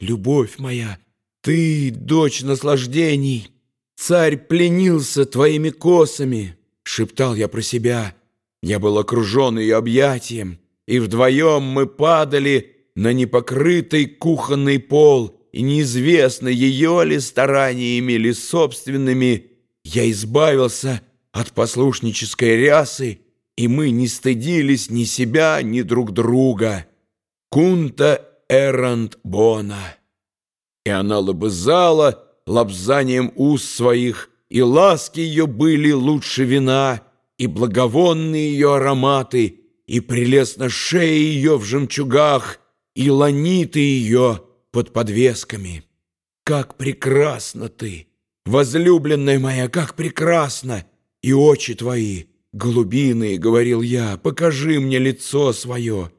любовь моя, ты, дочь наслаждений, царь пленился твоими косами, шептал я про себя. Я был окружен ее объятием, и вдвоем мы падали на непокрытый кухонный пол, и неизвестно, ее ли стараниями или собственными, я избавился от послушнической рясы, и мы не стыдились ни себя, ни друг друга. Кунта Эрант Бона. И она лобызала лобзанием уст своих, и ласки ее были лучше вина, и благовонные ее ароматы, и прелестно шея ее в жемчугах, и ланиты ее под подвесками. Как прекрасна ты, возлюбленная моя, как прекрасна! И очи твои, голубиные, говорил я, покажи мне лицо свое.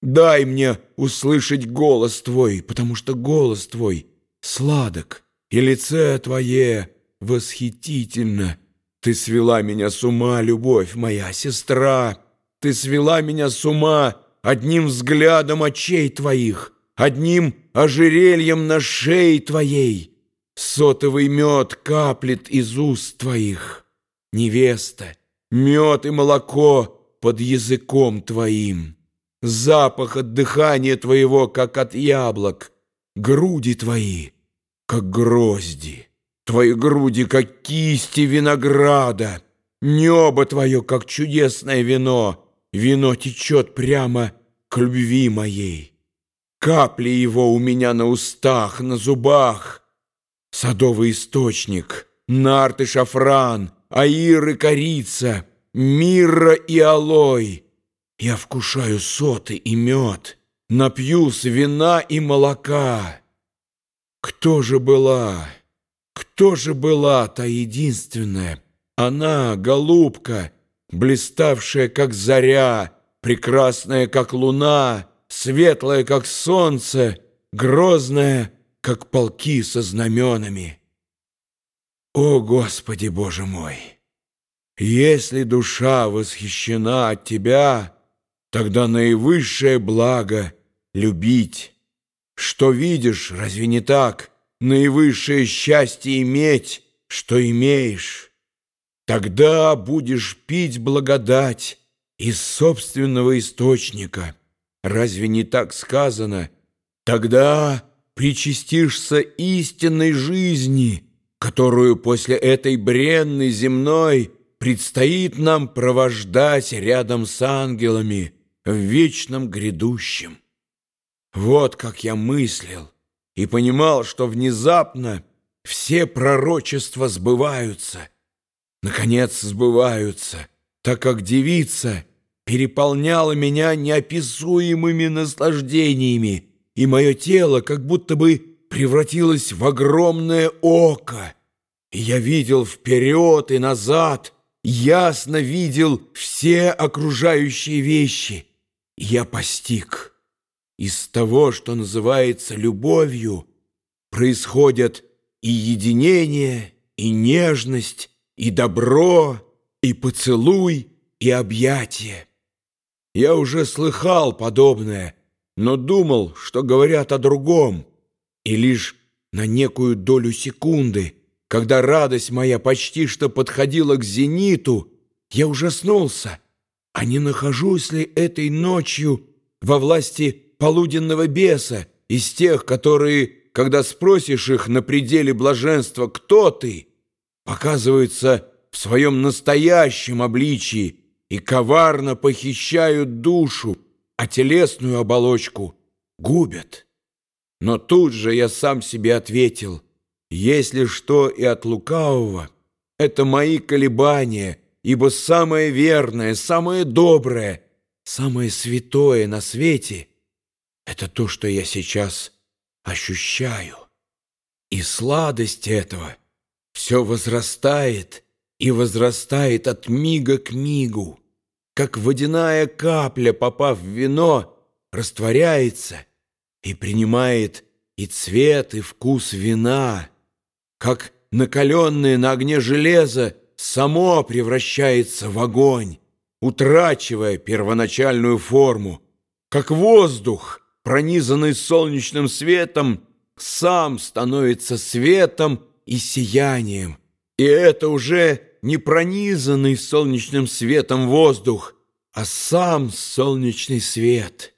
Дай мне услышать голос твой, потому что голос твой сладок, и лице твое восхитительно. Ты свела меня с ума, любовь моя, сестра. Ты свела меня с ума одним взглядом очей твоих, одним ожерельем на шее твоей. Сотовый мед каплет из уст твоих. Невеста, мед и молоко под языком твоим. Запах от дыхания твоего, как от яблок. Груди твои, как грозди. Твои груди, как кисти винограда. Небо твое, как чудесное вино. Вино течет прямо к любви моей. Капли его у меня на устах, на зубах. Садовый источник, нарт и шафран, аир корица, мирра и алой. Я вкушаю соты и мед, напьюсь вина и молока. Кто же была, кто же была та единственная, она, голубка, блиставшая, как заря, прекрасная, как луна, светлая, как солнце, грозная, как полки со знаменами. О, Господи Боже мой! Если душа восхищена от Тебя, Тогда наивысшее благо — любить. Что видишь, разве не так? Наивысшее счастье иметь, что имеешь. Тогда будешь пить благодать из собственного источника. Разве не так сказано? Тогда причастишься истинной жизни, которую после этой бренной земной предстоит нам провождать рядом с ангелами — в вечном грядущем. Вот как я мыслил и понимал, что внезапно все пророчества сбываются. Наконец сбываются, так как девица переполняла меня неописуемыми наслаждениями, и мое тело как будто бы превратилось в огромное око. И я видел вперед и назад, ясно видел все окружающие вещи — я постиг. Из того, что называется любовью, происходят и единение, и нежность, и добро, и поцелуй, и объятие. Я уже слыхал подобное, но думал, что говорят о другом, и лишь на некую долю секунды, когда радость моя почти что подходила к зениту, я ужаснулся — а не нахожусь ли этой ночью во власти полуденного беса из тех, которые, когда спросишь их на пределе блаженства «Кто ты?», показываются в своем настоящем обличии и коварно похищают душу, а телесную оболочку губят. Но тут же я сам себе ответил, если что и от лукавого, это мои колебания — ибо самое верное, самое доброе, самое святое на свете — это то, что я сейчас ощущаю. И сладость этого все возрастает и возрастает от мига к мигу, как водяная капля, попав в вино, растворяется и принимает и цвет, и вкус вина, как накаленное на огне железо само превращается в огонь, утрачивая первоначальную форму, как воздух, пронизанный солнечным светом, сам становится светом и сиянием. И это уже не пронизанный солнечным светом воздух, а сам солнечный свет —